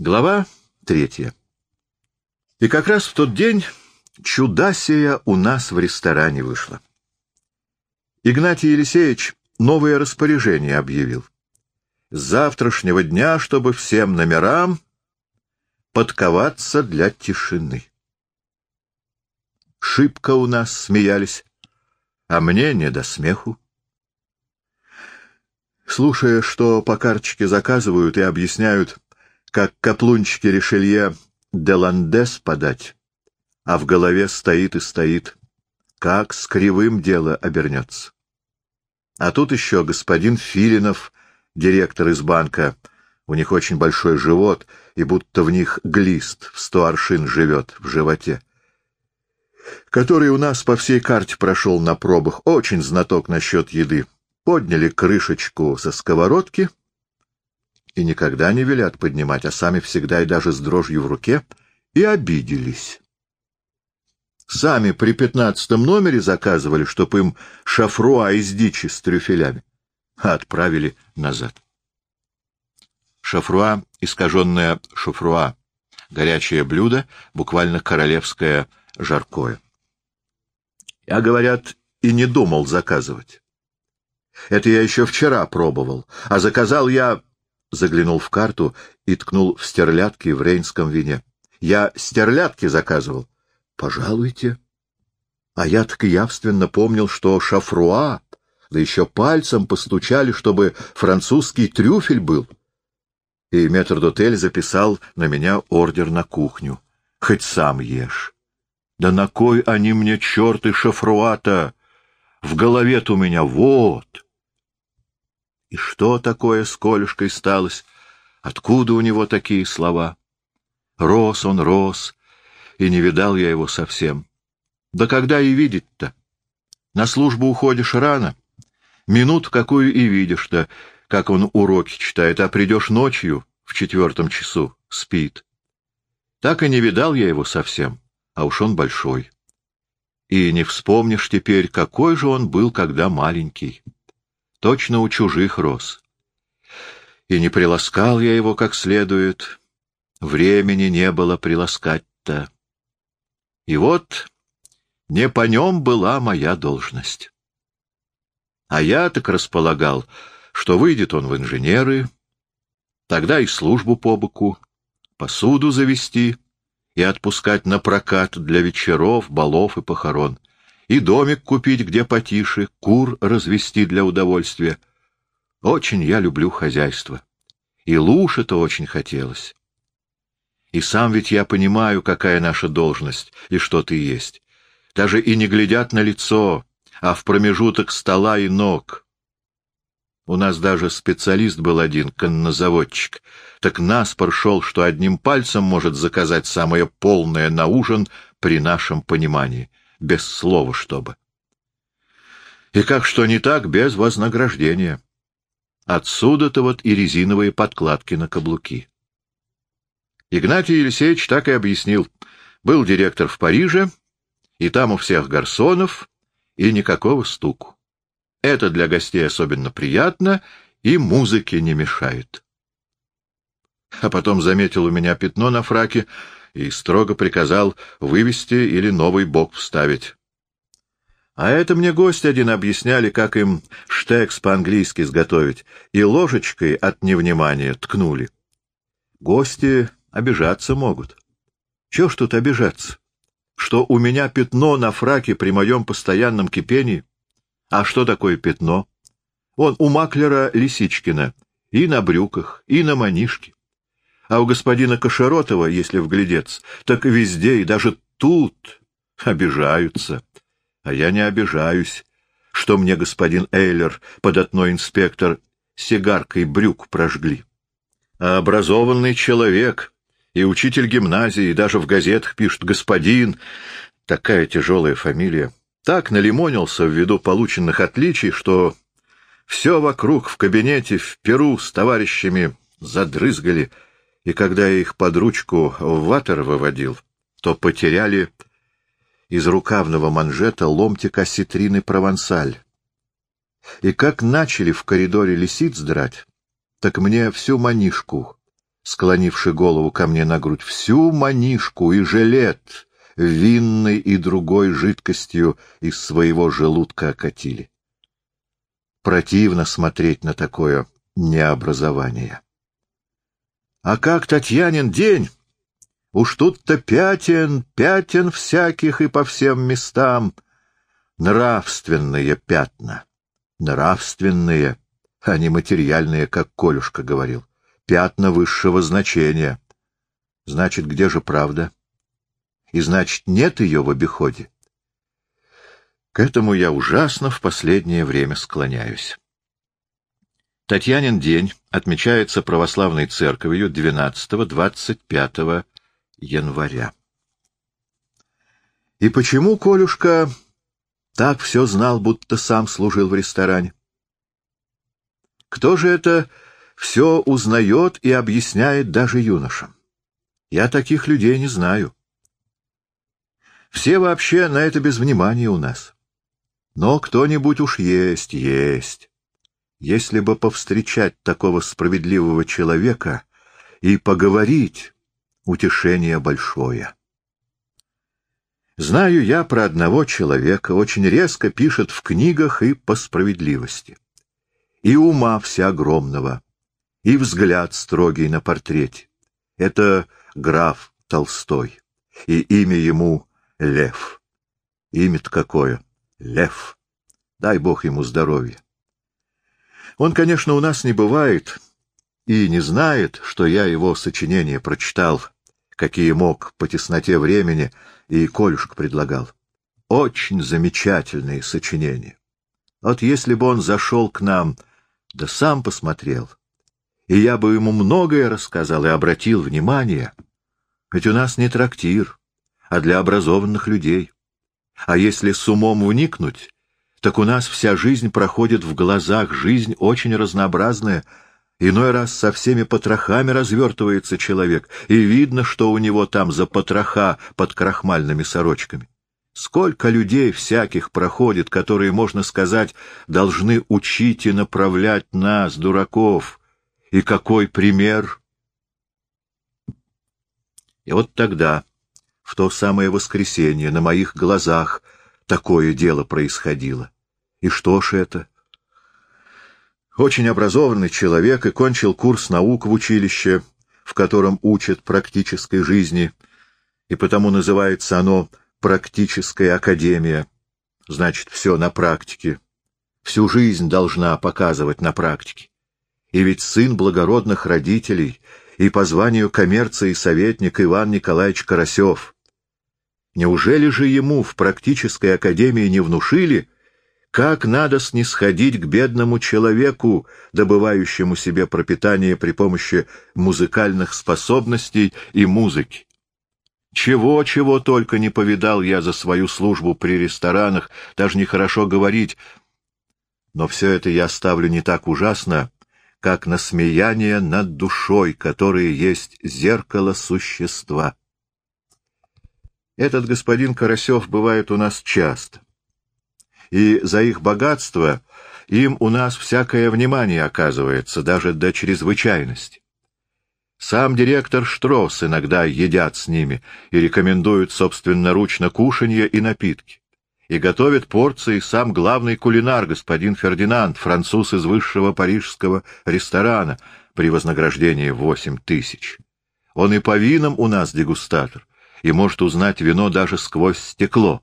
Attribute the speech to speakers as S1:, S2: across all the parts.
S1: Глава третья. И как раз в тот день чудасия у нас в ресторане вышла. Игнатий Елисеевич новое распоряжение объявил. С завтрашнего дня, чтобы всем номерам подковаться для тишины. Шибко у нас смеялись, а мне не до смеху. Слушая, что по карточке заказывают и объясняют, как каплунчики Ришелье Деландес подать, а в голове стоит и стоит, как с кривым дело обернется. А тут еще господин Филинов, директор из банка, у них очень большой живот, и будто в них глист в сто аршин живет в животе, который у нас по всей карте прошел на пробах, очень знаток насчет еды. Подняли крышечку со сковородки — и никогда не велят поднимать, а сами всегда и даже с дрожью в руке, и обиделись. Сами при пятнадцатом номере заказывали, чтоб им шафруа из дичи с трюфелями, а отправили назад. Шафруа — искаженное шафруа, горячее блюдо, буквально королевское жаркое. Я, говорят, и не думал заказывать. Это я еще вчера пробовал, а заказал я заглянул в карту и ткнул в стерлядки в рейнском вине. — Я стерлядки заказывал. — Пожалуйте. А я так явственно помнил, что шафруа, да еще пальцем постучали, чтобы французский трюфель был. И метрдотель записал на меня ордер на кухню. Хоть сам ешь. Да на кой они мне, черты, шафруа-то? В голове-то у меня вот. И что такое с Колюшкой сталось? Откуда у него такие слова? Рос он, рос, и не видал я его совсем. Да когда и видеть-то? На службу уходишь рано, минут какую и видишь-то, как он уроки читает, а придешь ночью в четвертом часу, спит. Так и не видал я его совсем, а уж он большой. И не вспомнишь теперь, какой же он был, когда маленький точно у чужих рос. И не приласкал я его как следует, времени не было приласкать-то. И вот не по нем была моя должность. А я так располагал, что выйдет он в инженеры, тогда и службу по боку, посуду завести и отпускать на прокат для вечеров, балов и похорон и домик купить где потише, кур развести для удовольствия. Очень я люблю хозяйство. И лучше-то очень хотелось. И сам ведь я понимаю, какая наша должность и что ты есть. Даже и не глядят на лицо, а в промежуток стола и ног. У нас даже специалист был один, коннозаводчик. Так наспор шел, что одним пальцем может заказать самое полное на ужин при нашем понимании без слова чтобы. И как что не так, без вознаграждения. Отсюда-то вот и резиновые подкладки на каблуки. Игнатий Елисеевич так и объяснил. Был директор в Париже, и там у всех гарсонов, и никакого стуку. Это для гостей особенно приятно, и музыки не мешает. А потом заметил у меня пятно на фраке, и строго приказал вывести или новый бок вставить. А это мне гость один объясняли, как им штекс по-английски сготовить, и ложечкой от невнимания ткнули. Гости обижаться могут. Чего ж тут обижаться? Что у меня пятно на фраке при моем постоянном кипении? А что такое пятно? Он у маклера Лисичкина и на брюках, и на манишке. А у господина Кашеротова, если вглядеться, так везде и даже тут обижаются. А я не обижаюсь, что мне господин Эйлер, податной инспектор, сигаркой брюк прожгли. А образованный человек и учитель гимназии, и даже в газетах пишут «господин», такая тяжелая фамилия, так налимонился ввиду полученных отличий, что все вокруг в кабинете в Перу с товарищами задрызгали — и когда я их под ручку в ватер выводил, то потеряли из рукавного манжета ломтик осетрины провансаль. И как начали в коридоре лисиц драть, так мне всю манишку склонивший голову ко мне на грудь, всю манишку и жилет винной и другой жидкостью из своего желудка окатили. Противно смотреть на такое необразование. А как Татьянин день? Уж тут-то пятен, пятен всяких и по всем местам. Нравственные пятна. Нравственные, а не материальные, как Колюшка говорил. Пятна высшего значения. Значит, где же правда? И значит, нет ее в обиходе. К этому я ужасно в последнее время склоняюсь. Татьянин день отмечается православной церковью 12-25 января. И почему Колюшка так все знал, будто сам служил в ресторане? Кто же это все узнает и объясняет даже юношам? Я таких людей не знаю. Все вообще на это без внимания у нас. Но кто-нибудь уж есть, есть. Если бы повстречать такого справедливого человека и поговорить, утешение большое. Знаю я про одного человека, очень резко пишет в книгах и по справедливости. И ума вся огромного, и взгляд строгий на портрете. Это граф Толстой, и имя ему Лев. Имя-то какое? Лев. Дай бог ему здоровья. Он, конечно, у нас не бывает и не знает, что я его сочинения прочитал, какие мог по тесноте времени, и Колюшка предлагал. Очень замечательные сочинения. Вот если бы он зашел к нам, да сам посмотрел, и я бы ему многое рассказал и обратил внимание, ведь у нас не трактир, а для образованных людей. А если с умом вникнуть, так у нас вся жизнь проходит в глазах, жизнь очень разнообразная. Иной раз со всеми потрохами развертывается человек, и видно, что у него там за потроха под крахмальными сорочками. Сколько людей всяких проходит, которые, можно сказать, должны учить и направлять нас, дураков. И какой пример! И вот тогда в то самое воскресенье на моих глазах такое дело происходило. И что ж это? Очень образованный человек и кончил курс наук в училище, в котором учат практической жизни, и потому называется оно «практическая академия». Значит, все на практике. Всю жизнь должна показывать на практике. И ведь сын благородных родителей и по званию коммерции советник Иван Николаевич Карасев — Неужели же ему в практической академии не внушили, как надо снисходить к бедному человеку, добывающему себе пропитание при помощи музыкальных способностей и музыки? Чего-чего только не повидал я за свою службу при ресторанах, даже нехорошо говорить. Но все это я ставлю не так ужасно, как насмеяние над душой, которое есть зеркало существа. Этот господин Карасев бывает у нас часто. И за их богатство им у нас всякое внимание оказывается, даже до чрезвычайности. Сам директор Штросс иногда едят с ними и рекомендует собственноручно кушанье и напитки. И готовит порции сам главный кулинар, господин Фердинанд, француз из высшего парижского ресторана, при вознаграждении восемь тысяч. Он и по винам у нас дегустатор и может узнать вино даже сквозь стекло.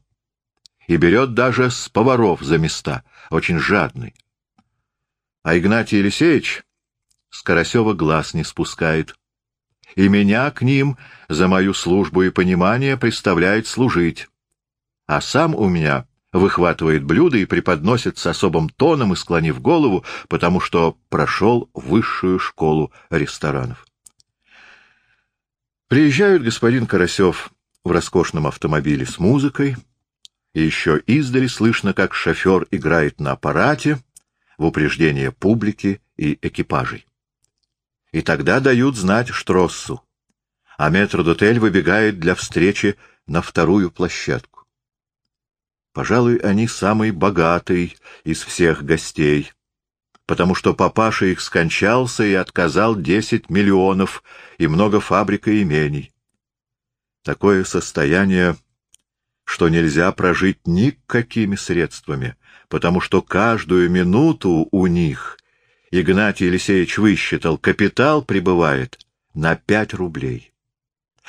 S1: И берет даже с поваров за места, очень жадный. А Игнатий Елисеевич с Карасева глаз не спускает. И меня к ним за мою службу и понимание представляет служить. А сам у меня выхватывает блюдо и преподносит с особым тоном и склонив голову, потому что прошел высшую школу ресторанов. Приезжают господин Карасев в роскошном автомобиле с музыкой, и еще издали слышно, как шофер играет на аппарате в упреждение публики и экипажей. И тогда дают знать Штроссу, а метрдотель выбегает для встречи на вторую площадку. Пожалуй, они самый богатый из всех гостей. Потому что папаша их скончался и отказал десять миллионов и много фабрик и имений. Такое состояние, что нельзя прожить никакими средствами, потому что каждую минуту у них, Игнатий Елисеевич высчитал, капитал прибывает на пять рублей.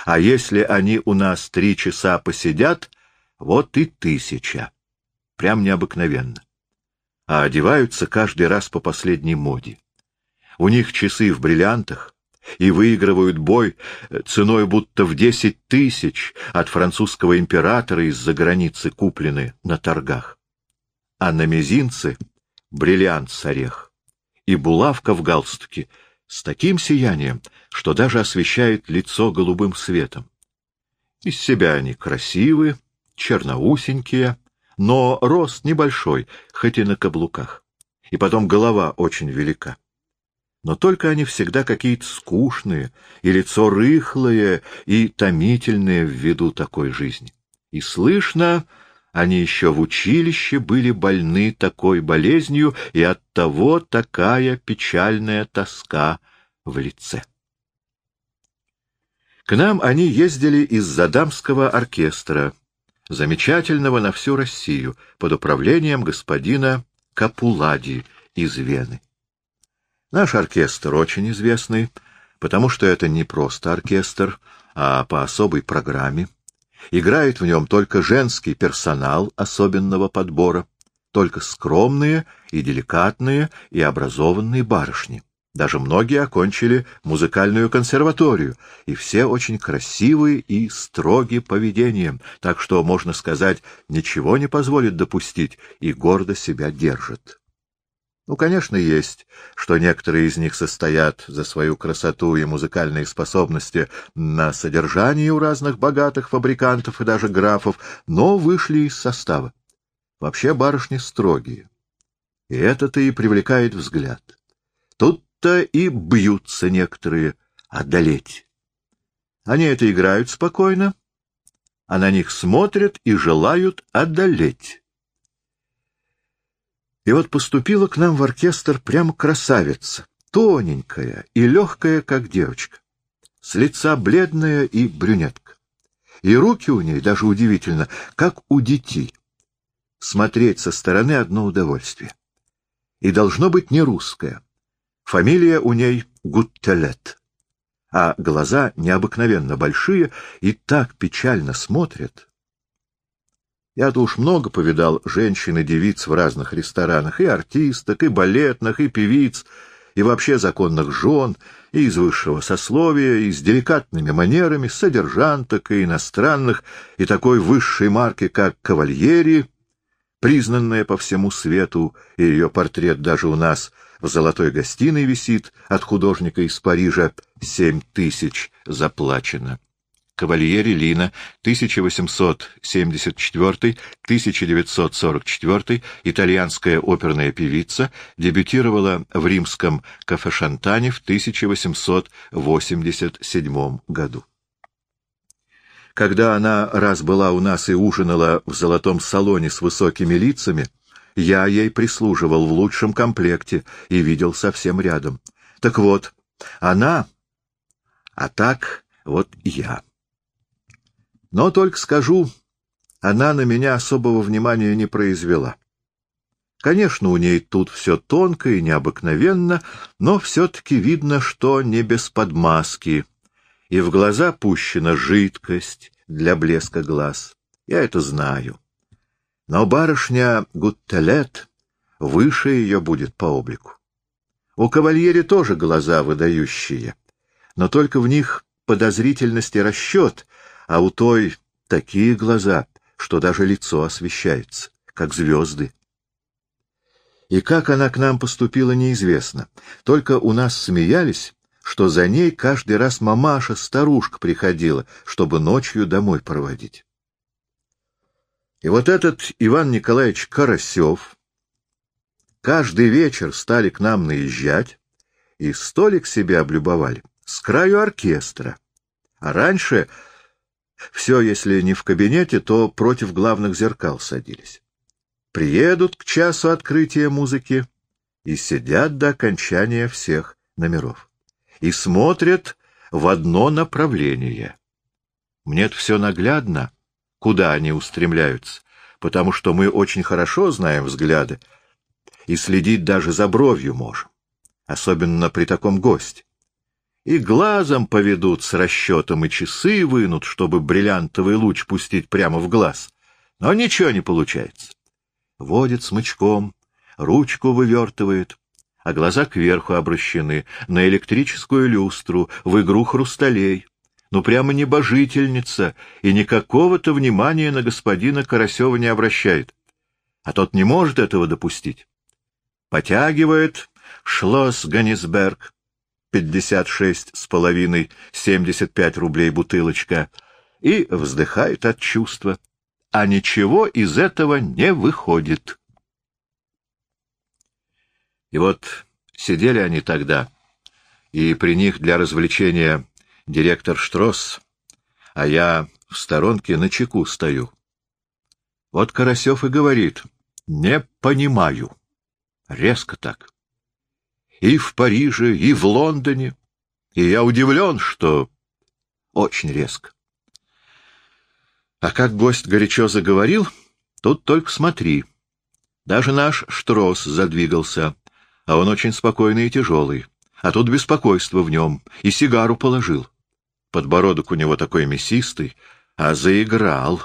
S1: А если они у нас три часа посидят, вот и тысяча. Прям необыкновенно. А одеваются каждый раз по последней моде. У них часы в бриллиантах, и выигрывают бой ценой будто в десять тысяч от французского императора из-за границы куплены на торгах. А на мизинце бриллиант с орех и булавка в галстуке с таким сиянием, что даже освещает лицо голубым светом. Из себя они красивы, черноусенькие, но рост небольшой, хоть и на каблуках. И потом голова очень велика. Но только они всегда какие-то скучные, и лицо рыхлое и томительное ввиду такой жизни. И слышно, они еще в училище были больны такой болезнью, и оттого такая печальная тоска в лице. К нам они ездили из-за дамского оркестра, замечательного на всю Россию, под управлением господина Капулади из Вены. Наш оркестр очень известный, потому что это не просто оркестр, а по особой программе. Играет в нем только женский персонал особенного подбора, только скромные и деликатные и образованные барышни. Даже многие окончили музыкальную консерваторию, и все очень красивые и строги поведением, так что, можно сказать, ничего не позволит допустить и гордо себя держат. Ну, конечно, есть, что некоторые из них состоят за свою красоту и музыкальные способности на содержании у разных богатых фабрикантов и даже графов, но вышли из состава. Вообще барышни строгие. И это-то и привлекает взгляд. Тут то и бьются некоторые одолеть. Они это играют спокойно, а на них смотрят и желают одолеть. И вот поступила к нам в оркестр прямо красавица, тоненькая и легкая, как девочка, с лица бледная и брюнетка. И руки у ней, даже удивительно, как у детей. Смотреть со стороны одно удовольствие. И должно быть не русская. Фамилия у ней Гуттелет, а глаза необыкновенно большие и так печально смотрят. Я-то уж много повидал женщин и девиц в разных ресторанах, и артисток, и балетных, и певиц, и вообще законных жен, и из высшего сословия, и с деликатными манерами, содержанток и иностранных, и такой высшей марки, как кавальери, признанная по всему свету, и ее портрет даже у нас — в золотой гостиной висит от художника из Парижа семь тысяч заплачено. Кавальери Лина, 1874-1944, итальянская оперная певица, дебютировала в римском кафе-шантане в 1887 году. Когда она раз была у нас и ужинала в золотом салоне с высокими лицами, я ей прислуживал в лучшем комплекте и видел совсем рядом. Так вот, она, а так вот я. Но только скажу, она на меня особого внимания не произвела. Конечно, у ней тут все тонко и необыкновенно, но все-таки видно, что не без подмазки, и в глаза пущена жидкость для блеска глаз. Я это знаю. Но барышня Гуттелет выше ее будет по облику. У кавальери тоже глаза выдающие, но только в них подозрительность и расчет, а у той такие глаза, что даже лицо освещается, как звезды. И как она к нам поступила, неизвестно. Только у нас смеялись, что за ней каждый раз мамаша-старушка приходила, чтобы ночью домой проводить. И вот этот Иван Николаевич Карасев каждый вечер стали к нам наезжать и столик себе облюбовали с краю оркестра. А раньше все, если не в кабинете, то против главных зеркал садились. Приедут к часу открытия музыки, и сидят до окончания всех номеров. И смотрят в одно направление. мне все наглядно, куда они устремляются, потому что мы очень хорошо знаем взгляды и следить даже за бровью можем, особенно при таком госте. И глазом поведут с расчетом, и часы вынут, чтобы бриллиантовый луч пустить прямо в глаз. Но ничего не получается. Водит смычком, ручку вывертывает, а глаза кверху обращены, на электрическую люстру, в игру хрусталей. Ну, прямо небожительница, и никакого-то внимания на господина Карасева не обращает. А тот не может этого допустить. Потягивает Шлосс Ганнисберг, пятьдесят шесть с половиной, семьдесят пять рублей бутылочка, и вздыхает от чувства. А ничего из этого не выходит. И вот сидели они тогда, и при них для развлечения директор Штросс, а я в сторонке на чеку стою. Вот Карасев и говорит, не понимаю. Резко так. И в Париже, и в Лондоне. И я удивлен, что очень резко. А как гость горячо заговорил, тут только смотри. Даже наш Штросс задвигался, а он очень спокойный и тяжелый. А тут беспокойство в нем, и сигару положил. Подбородок у него такой мясистый, а заиграл.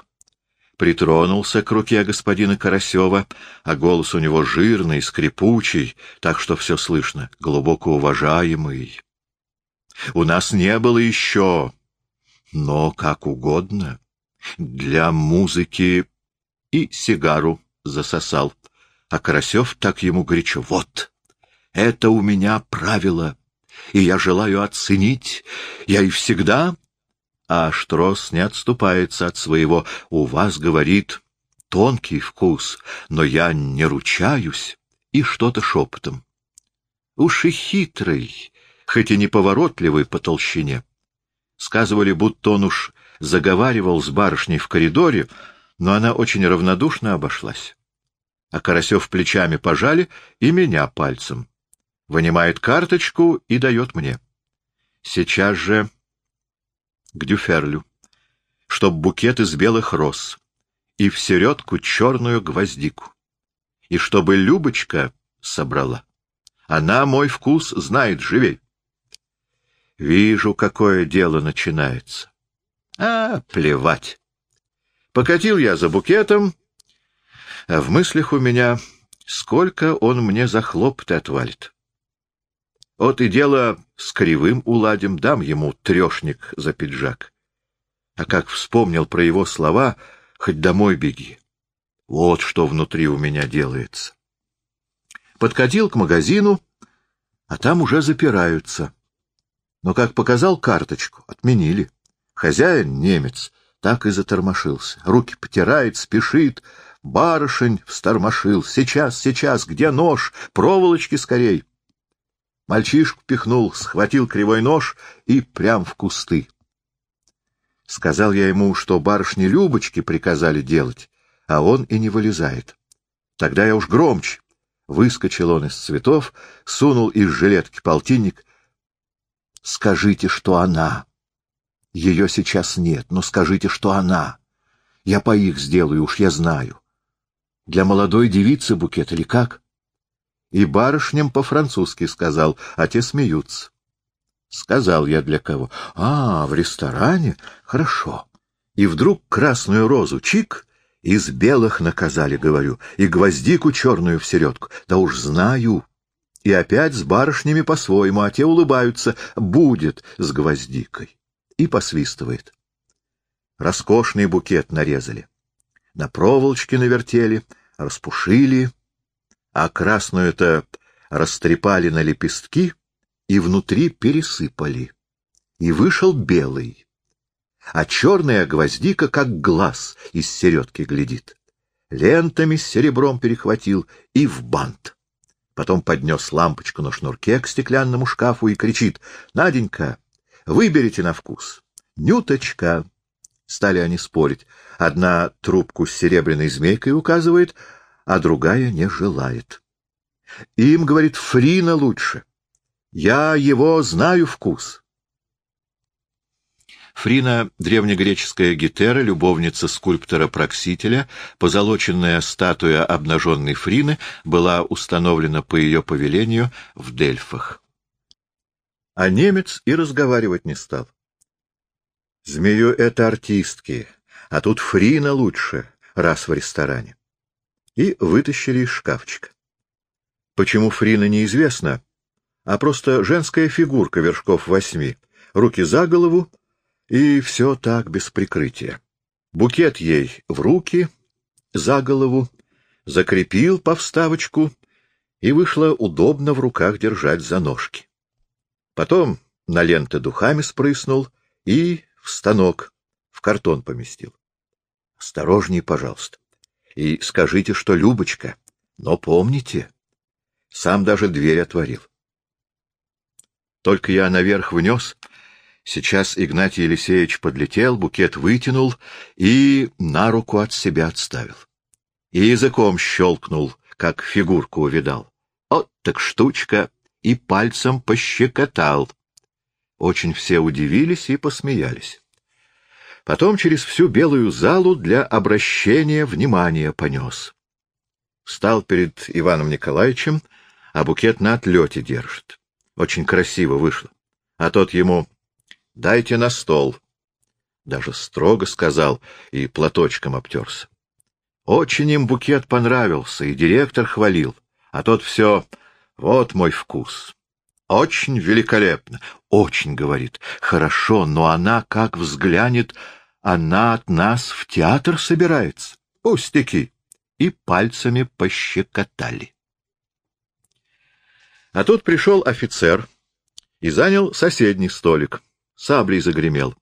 S1: Притронулся к руке господина Карасева, а голос у него жирный, скрипучий, так что все слышно, глубоко уважаемый. У нас не было еще, но как угодно, для музыки и сигару засосал. А Карасев так ему горячо. Вот, это у меня правило и я желаю оценить. Я и всегда... А Штрос не отступается от своего. У вас, говорит, тонкий вкус, но я не ручаюсь. И что-то шепотом. Уж и хитрый, хоть и неповоротливый по толщине. Сказывали, будто он уж заговаривал с барышней в коридоре, но она очень равнодушно обошлась. А Карасев плечами пожали и меня пальцем вынимает карточку и дает мне. Сейчас же к дюферлю, чтоб букет из белых роз и в середку черную гвоздику, и чтобы Любочка собрала. Она мой вкус знает живей. Вижу, какое дело начинается. А, плевать. Покатил я за букетом, а в мыслях у меня, сколько он мне за хлопоты отвалит. Вот и дело с кривым уладим, дам ему трешник за пиджак. А как вспомнил про его слова, хоть домой беги. Вот что внутри у меня делается. Подкатил к магазину, а там уже запираются. Но, как показал карточку, отменили. Хозяин, немец, так и затормошился. Руки потирает, спешит. Барышень встормошил. Сейчас, сейчас, где нож? Проволочки скорей. Мальчишку пихнул, схватил кривой нож и прям в кусты. Сказал я ему, что барышни Любочки приказали делать, а он и не вылезает. Тогда я уж громче. Выскочил он из цветов, сунул из жилетки полтинник. Скажите, что она. Ее сейчас нет, но скажите, что она. Я по их сделаю, уж я знаю. Для молодой девицы букет или как? И барышням по-французски сказал, а те смеются. Сказал я для кого. А, в ресторане? Хорошо. И вдруг красную розу чик из белых наказали, говорю, и гвоздику черную в середку. Да уж знаю. И опять с барышнями по-своему, а те улыбаются. Будет с гвоздикой. И посвистывает. Роскошный букет нарезали. На проволочке навертели, распушили — а красную-то растрепали на лепестки и внутри пересыпали. И вышел белый, а черная гвоздика, как глаз, из середки глядит. Лентами с серебром перехватил и в бант. Потом поднес лампочку на шнурке к стеклянному шкафу и кричит «Наденька, выберите на вкус». «Нюточка». Стали они спорить. Одна трубку с серебряной змейкой указывает, а другая не желает. Им, говорит, Фрина лучше. Я его знаю вкус. Фрина — древнегреческая гетера, любовница скульптора Проксителя, позолоченная статуя обнаженной Фрины была установлена по ее повелению в Дельфах. А немец и разговаривать не стал. Змею — это артистки, а тут Фрина лучше, раз в ресторане. И вытащили из шкафчика. Почему Фрина неизвестно, а просто женская фигурка вершков восьми, руки за голову, и все так без прикрытия. Букет ей в руки, за голову, закрепил по вставочку, и вышло удобно в руках держать за ножки. Потом на ленты духами спрыснул и в станок, в картон поместил. Осторожней, пожалуйста. И скажите, что Любочка, но помните, сам даже дверь отворил. Только я наверх внес, сейчас Игнатий Елисеевич подлетел, букет вытянул и на руку от себя отставил. И языком щелкнул, как фигурку увидал. Вот так штучка, и пальцем пощекотал. Очень все удивились и посмеялись. Потом через всю белую залу для обращения внимания понес. Встал перед Иваном Николаевичем, а букет на отлете держит. Очень красиво вышло. А тот ему «дайте на стол». Даже строго сказал и платочком обтерся. Очень им букет понравился, и директор хвалил, а тот все «вот мой вкус». Очень великолепно. Очень, говорит, хорошо, но она как взглянет, она от нас в театр собирается. Пустяки. И пальцами пощекотали. А тут пришел офицер и занял соседний столик. Саблей загремел.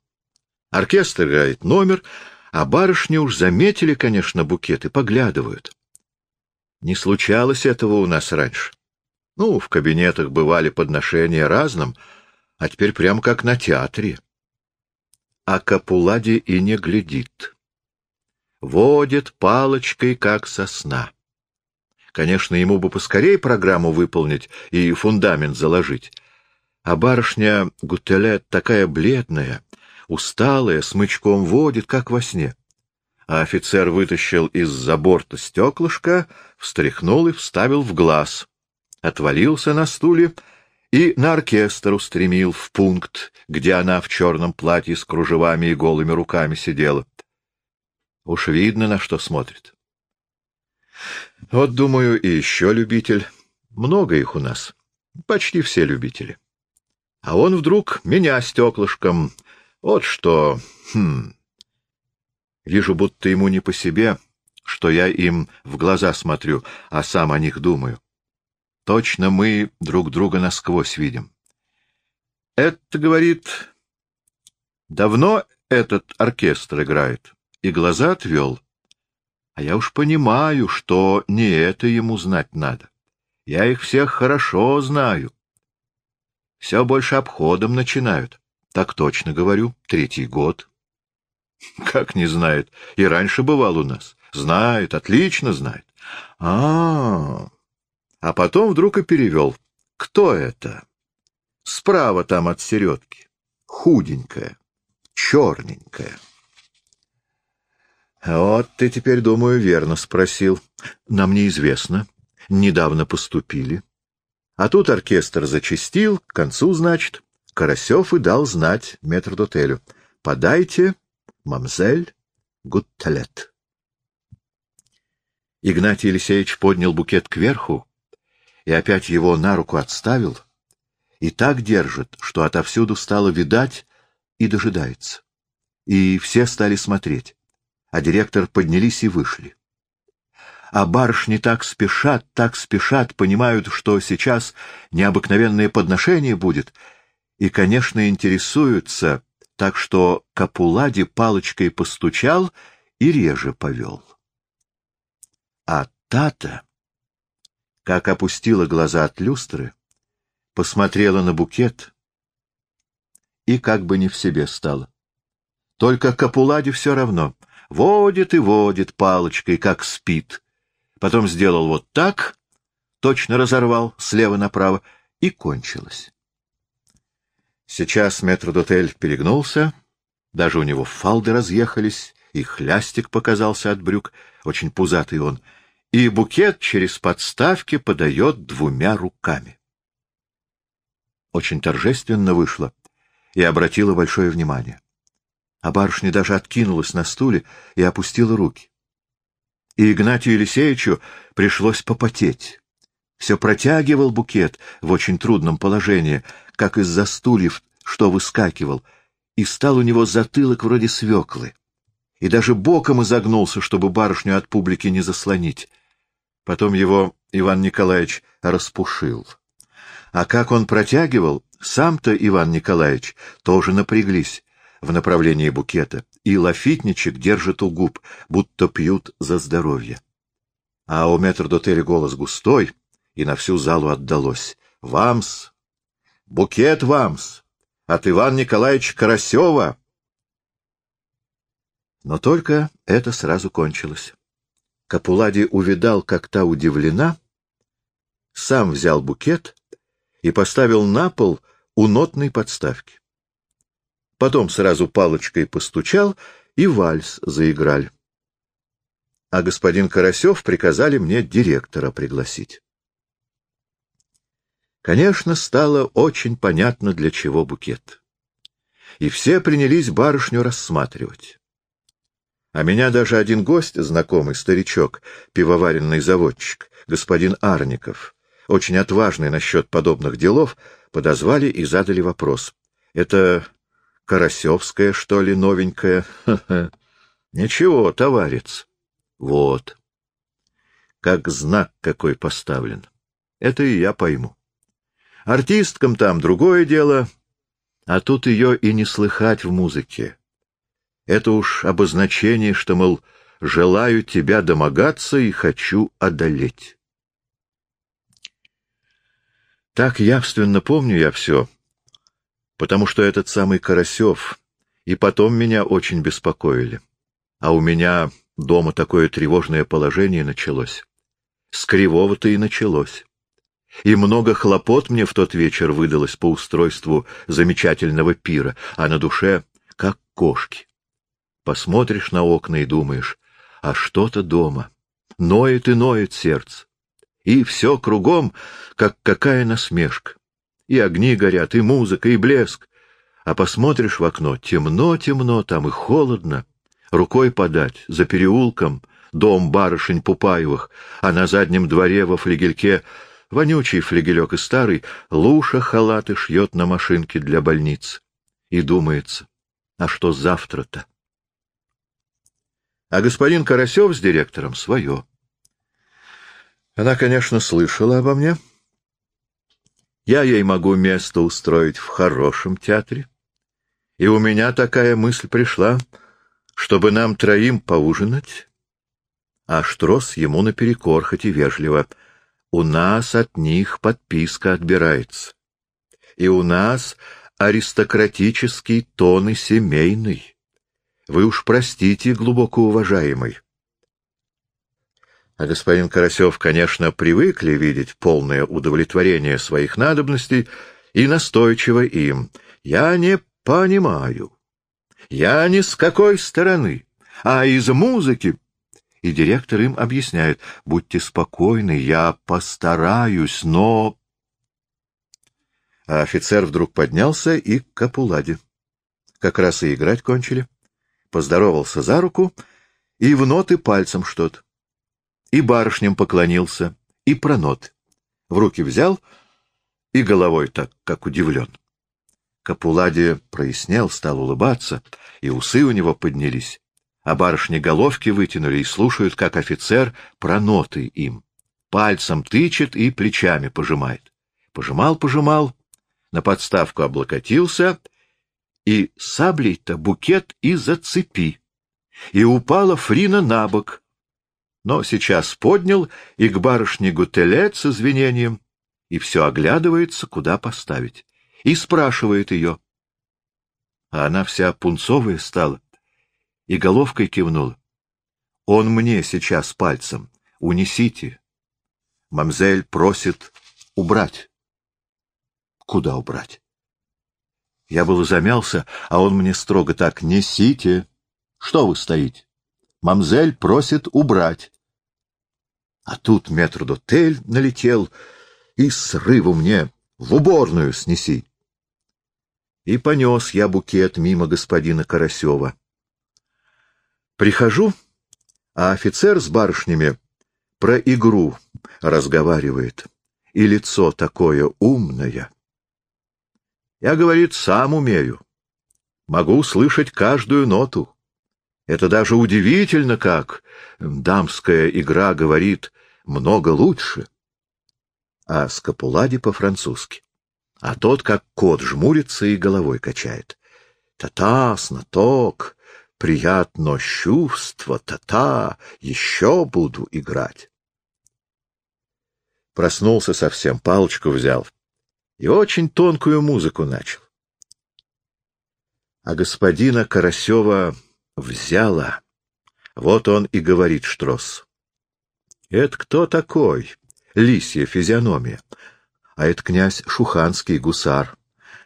S1: Оркестр играет номер, а барышни уж заметили, конечно, букеты, поглядывают. Не случалось этого у нас раньше. Ну, в кабинетах бывали подношения разным, а теперь прямо как на театре. А Капулади и не глядит. Водит палочкой, как сосна. Конечно, ему бы поскорее программу выполнить и фундамент заложить. А барышня Гутелет такая бледная, усталая, смычком водит, как во сне. А офицер вытащил из-за борта стеклышко, встряхнул и вставил в глаз. Отвалился на стуле и на оркестр устремил в пункт, где она в черном платье с кружевами и голыми руками сидела. Уж видно, на что смотрит. Вот, думаю, и еще любитель. Много их у нас. Почти все любители. А он вдруг меня стеклышком. Вот что... Хм... Вижу, будто ему не по себе, что я им в глаза смотрю, а сам о них думаю. Точно мы друг друга насквозь видим. Это, говорит, давно этот оркестр играет, и глаза отвел. А я уж понимаю, что не это ему знать надо. Я их всех хорошо знаю. Все больше обходом начинают. Так точно говорю, третий год. Как не знает? И раньше бывал у нас. Знает, отлично знает. А, -а, -а. А потом вдруг и перевел. Кто это? Справа там от середки. Худенькая, черненькая. — Вот ты теперь, думаю, верно спросил. Нам неизвестно. Недавно поступили. А тут оркестр зачастил, к концу, значит. Карасев и дал знать метрдотелю. Подайте, мамзель, гутталет. Игнатий Елисеевич поднял букет кверху и опять его на руку отставил, и так держит, что отовсюду стало видать и дожидается. И все стали смотреть а директор поднялись и вышли. А барышни так спешат, так спешат, понимают, что сейчас необыкновенное подношение будет, и, конечно, интересуются, так что Капулади палочкой постучал и реже повел. А Тата, как опустила глаза от люстры, посмотрела на букет и как бы не в себе стала. Только Капулади все равно — Водит и водит палочкой, как спит. Потом сделал вот так, точно разорвал слева направо, и кончилось. Сейчас метрдотель перегнулся, даже у него фалды разъехались, и хлястик показался от брюк, очень пузатый он, и букет через подставки подает двумя руками. Очень торжественно вышло и обратила большое внимание. А барышня даже откинулась на стуле и опустила руки. И Игнатию Елисеевичу пришлось попотеть. Все протягивал букет в очень трудном положении, как из-за стульев, что выскакивал, и стал у него затылок вроде свеклы. И даже боком изогнулся, чтобы барышню от публики не заслонить. Потом его Иван Николаевич распушил. А как он протягивал, сам-то Иван Николаевич тоже напряглись в направлении букета, и лафитничек держит у губ, будто пьют за здоровье. А у метрдотеля голос густой, и на всю залу отдалось. «Вамс! Букет вамс! От Ивана Николаевича Карасева!» Но только это сразу кончилось. Капулади увидал, как та удивлена, сам взял букет и поставил на пол у нотной подставки. Потом сразу палочкой постучал, и вальс заиграли. А господин Карасев приказали мне директора пригласить. Конечно, стало очень понятно, для чего букет. И все принялись барышню рассматривать. А меня даже один гость, знакомый старичок, пивоваренный заводчик, господин Арников, очень отважный насчет подобных делов, подозвали и задали вопрос. Это Карасевская, что ли, новенькая? Ничего, товарец. Вот. Как знак какой поставлен. Это и я пойму. Артисткам там другое дело, а тут ее и не слыхать в музыке. Это уж обозначение, что, мол, желаю тебя домогаться и хочу одолеть. Так явственно помню я все, потому что этот самый Карасев и потом меня очень беспокоили. А у меня дома такое тревожное положение началось. С кривого-то и началось. И много хлопот мне в тот вечер выдалось по устройству замечательного пира, а на душе как кошки. Посмотришь на окна и думаешь, а что-то дома. Ноет и ноет сердце и все кругом, как какая насмешка. И огни горят, и музыка, и блеск. А посмотришь в окно, темно-темно, там и холодно. Рукой подать, за переулком, дом барышень Пупаевых, а на заднем дворе во флигельке вонючий флигелек и старый, Луша халаты шьет на машинке для больниц. И думается, а что завтра-то? А господин Карасев с директором свое. Она, конечно, слышала обо мне. Я ей могу место устроить в хорошем театре. И у меня такая мысль пришла, чтобы нам троим поужинать. А Штрос ему наперекор, хоть и вежливо. У нас от них подписка отбирается. И у нас аристократический тон и семейный. Вы уж простите, глубоко уважаемый. А господин Карасев, конечно, привыкли видеть полное удовлетворение своих надобностей и настойчиво им. «Я не понимаю. Я ни с какой стороны, а из музыки...» И директор им объясняет, «Будьте спокойны, я постараюсь, но...» А офицер вдруг поднялся и к Капуладе. Как раз и играть кончили. Поздоровался за руку и в ноты пальцем что-то и барышням поклонился, и пронот. В руки взял и головой так, как удивлен. Капуладе прояснел, стал улыбаться, и усы у него поднялись, а барышни головки вытянули и слушают, как офицер проноты им. Пальцем тычет и плечами пожимает. Пожимал, пожимал, на подставку облокотился, и саблей-то букет и зацепи. И упала Фрина на бок, но сейчас поднял и к барышне Гутелет с извинением, и все оглядывается, куда поставить, и спрашивает ее. А она вся пунцовая стала и головкой кивнула. Он мне сейчас пальцем. Унесите. Мамзель просит убрать. Куда убрать? Я было замялся, а он мне строго так. Несите. Что вы стоите? Мамзель просит убрать. А тут метрдотель налетел и срыву мне в уборную снеси. И понес я букет мимо господина Карасева. Прихожу, а офицер с барышнями про игру разговаривает, и лицо такое умное. Я, говорит, сам умею. Могу слышать каждую ноту. Это даже удивительно, как дамская игра говорит много лучше. А Скапулади по-французски. А тот, как кот, жмурится и головой качает. Та-та, знаток, приятно чувство, та-та, еще буду играть. Проснулся совсем, палочку взял и очень тонкую музыку начал. А господина Карасева взяла. Вот он и говорит Штросс. Это кто такой? Лисья физиономия. А это князь Шуханский, гусар.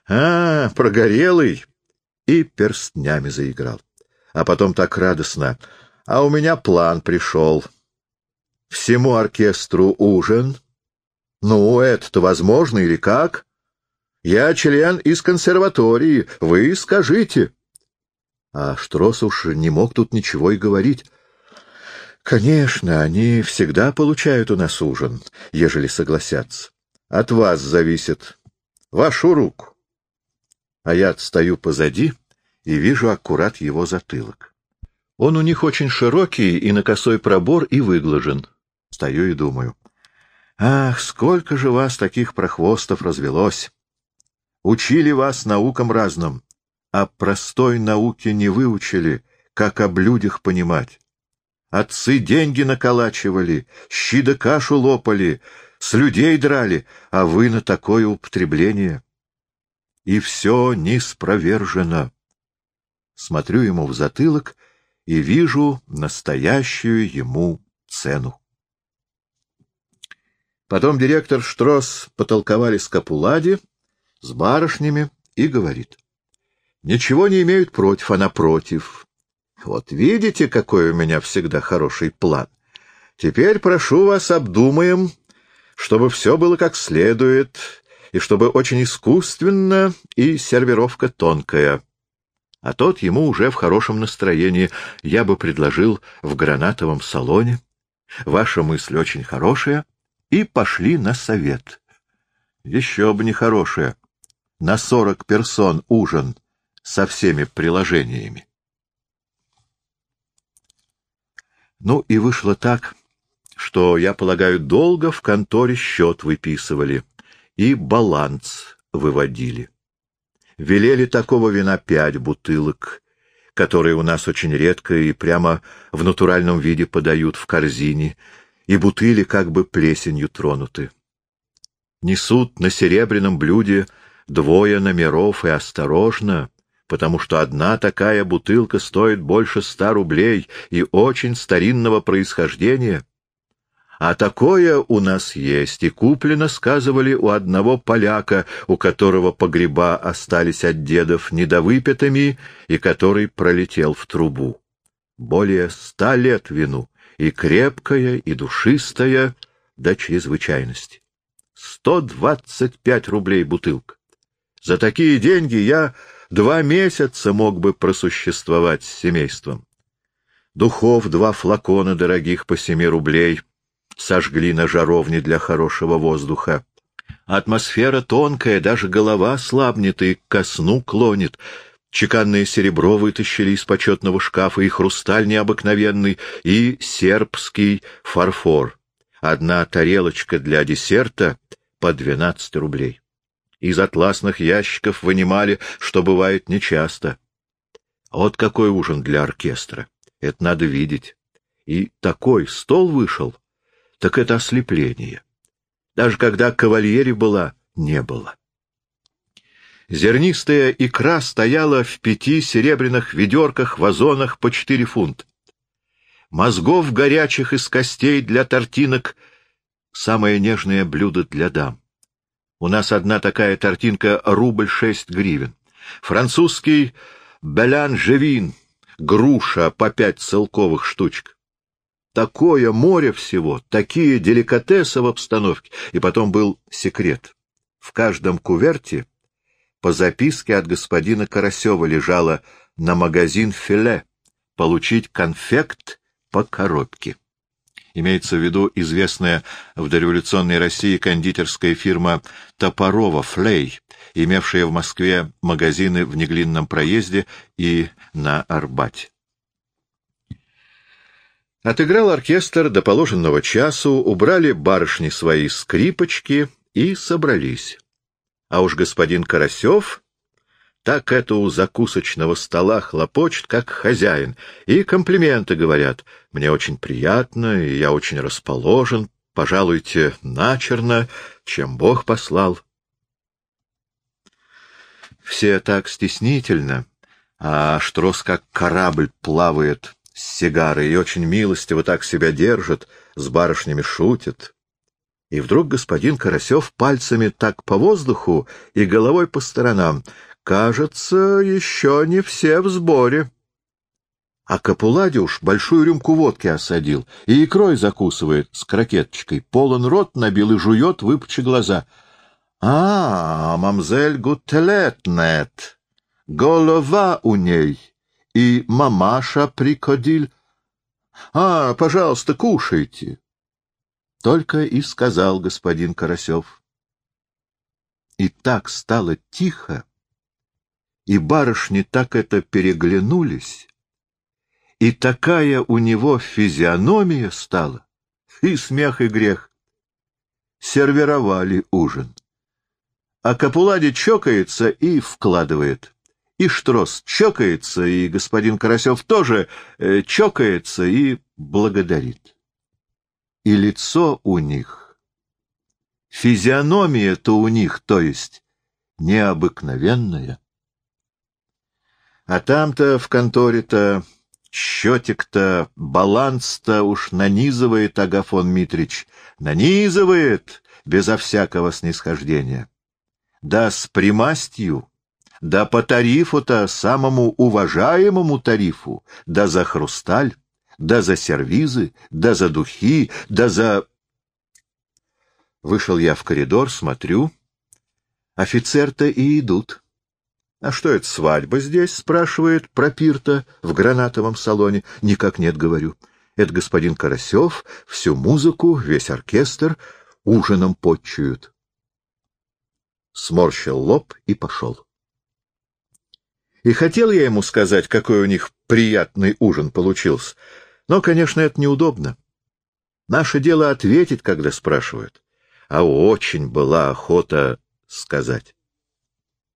S1: А, прогорелый! И перстнями заиграл. А потом так радостно. А у меня план пришел. Всему оркестру ужин. Ну, это-то возможно или как? Я член из консерватории. Вы скажите. А Штрос уж не мог тут ничего и говорить. Конечно, они всегда получают у нас ужин, ежели согласятся. От вас зависит. Вашу руку. А я отстаю позади и вижу аккурат его затылок. Он у них очень широкий и на косой пробор и выглажен. Стою и думаю. Ах, сколько же вас таких прохвостов развелось! Учили вас наукам разным а простой науки не выучили, как о блюдях понимать. Отцы деньги наколачивали, щи да кашу лопали, с людей драли, а вы на такое употребление. И все неспровержено. Смотрю ему в затылок и вижу настоящую ему цену. Потом директор Штросс потолковали с Капулади, с барышнями, и говорит. Ничего не имеют против, а напротив. Вот видите, какой у меня всегда хороший план. Теперь прошу вас, обдумаем, чтобы все было как следует, и чтобы очень искусственно и сервировка тонкая. А тот ему уже в хорошем настроении. Я бы предложил в гранатовом салоне. Ваша мысль очень хорошая. И пошли на совет. Еще бы не хорошая. На сорок персон ужин со всеми приложениями. Ну и вышло так, что, я полагаю, долго в конторе счет выписывали и баланс выводили. Велели такого вина пять бутылок, которые у нас очень редко и прямо в натуральном виде подают в корзине, и бутыли как бы плесенью тронуты. Несут на серебряном блюде двое номеров и осторожно, потому что одна такая бутылка стоит больше ста рублей и очень старинного происхождения. А такое у нас есть, и куплено, сказывали, у одного поляка, у которого погреба остались от дедов недовыпитыми и который пролетел в трубу. Более ста лет вину, и крепкая, и душистая до чрезвычайности. Сто двадцать пять рублей бутылка. За такие деньги я Два месяца мог бы просуществовать с семейством. Духов два флакона дорогих по семи рублей сожгли на жаровне для хорошего воздуха. Атмосфера тонкая, даже голова слабнет и ко сну клонит. Чеканное серебро вытащили из почетного шкафа, и хрусталь необыкновенный, и сербский фарфор. Одна тарелочка для десерта по двенадцать рублей из атласных ящиков вынимали, что бывает нечасто. Вот какой ужин для оркестра. Это надо видеть. И такой стол вышел, так это ослепление. Даже когда кавальери была, не было. Зернистая икра стояла в пяти серебряных ведерках, вазонах по четыре фунта. Мозгов горячих из костей для тортинок самое нежное блюдо для дам. У нас одна такая тортинка — рубль шесть гривен. Французский белян-живин, груша по пять целковых штучек. Такое море всего, такие деликатесы в обстановке. И потом был секрет. В каждом куверте по записке от господина Карасева лежало на магазин филе получить конфект по коробке. Имеется в виду известная в дореволюционной России кондитерская фирма Топорова «Флей», имевшая в Москве магазины в Неглинном проезде и на Арбате. Отыграл оркестр до положенного часу, убрали барышни свои скрипочки и собрались. А уж господин Карасев так это у закусочного стола хлопочет, как хозяин, и комплименты говорят. Мне очень приятно, и я очень расположен. Пожалуйте, начерно, чем Бог послал. Все так стеснительно, а Штрос как корабль плавает с сигарой и очень милостиво так себя держит, с барышнями шутит. И вдруг господин Карасев пальцами так по воздуху и головой по сторонам — Кажется, еще не все в сборе. А Капулади уж большую рюмку водки осадил и икрой закусывает с крокеточкой. Полон рот набил и жует, выпучи глаза. — А, мамзель Гутелетнет, голова у ней, и мамаша прикодиль. А, пожалуйста, кушайте. Только и сказал господин Карасев. И так стало тихо, и барышни так это переглянулись, и такая у него физиономия стала, и смех, и грех. Сервировали ужин. А Капулади чокается и вкладывает. И Штрос чокается, и господин Карасев тоже э, чокается и благодарит. И лицо у них, физиономия-то у них, то есть, необыкновенная. А там-то в конторе-то счетик-то, баланс-то уж нанизывает Агафон Митрич. Нанизывает безо всякого снисхождения. Да с примастью, да по тарифу-то, самому уважаемому тарифу, да за хрусталь, да за сервизы, да за духи, да за... Вышел я в коридор, смотрю. Офицер-то и идут. — А что это, свадьба здесь? — спрашивает Пропирта в гранатовом салоне. — Никак нет, — говорю. Это господин Карасев, всю музыку, весь оркестр ужином подчуют. Сморщил лоб и пошел. И хотел я ему сказать, какой у них приятный ужин получился. Но, конечно, это неудобно. Наше дело ответить, когда спрашивают. А очень была охота сказать.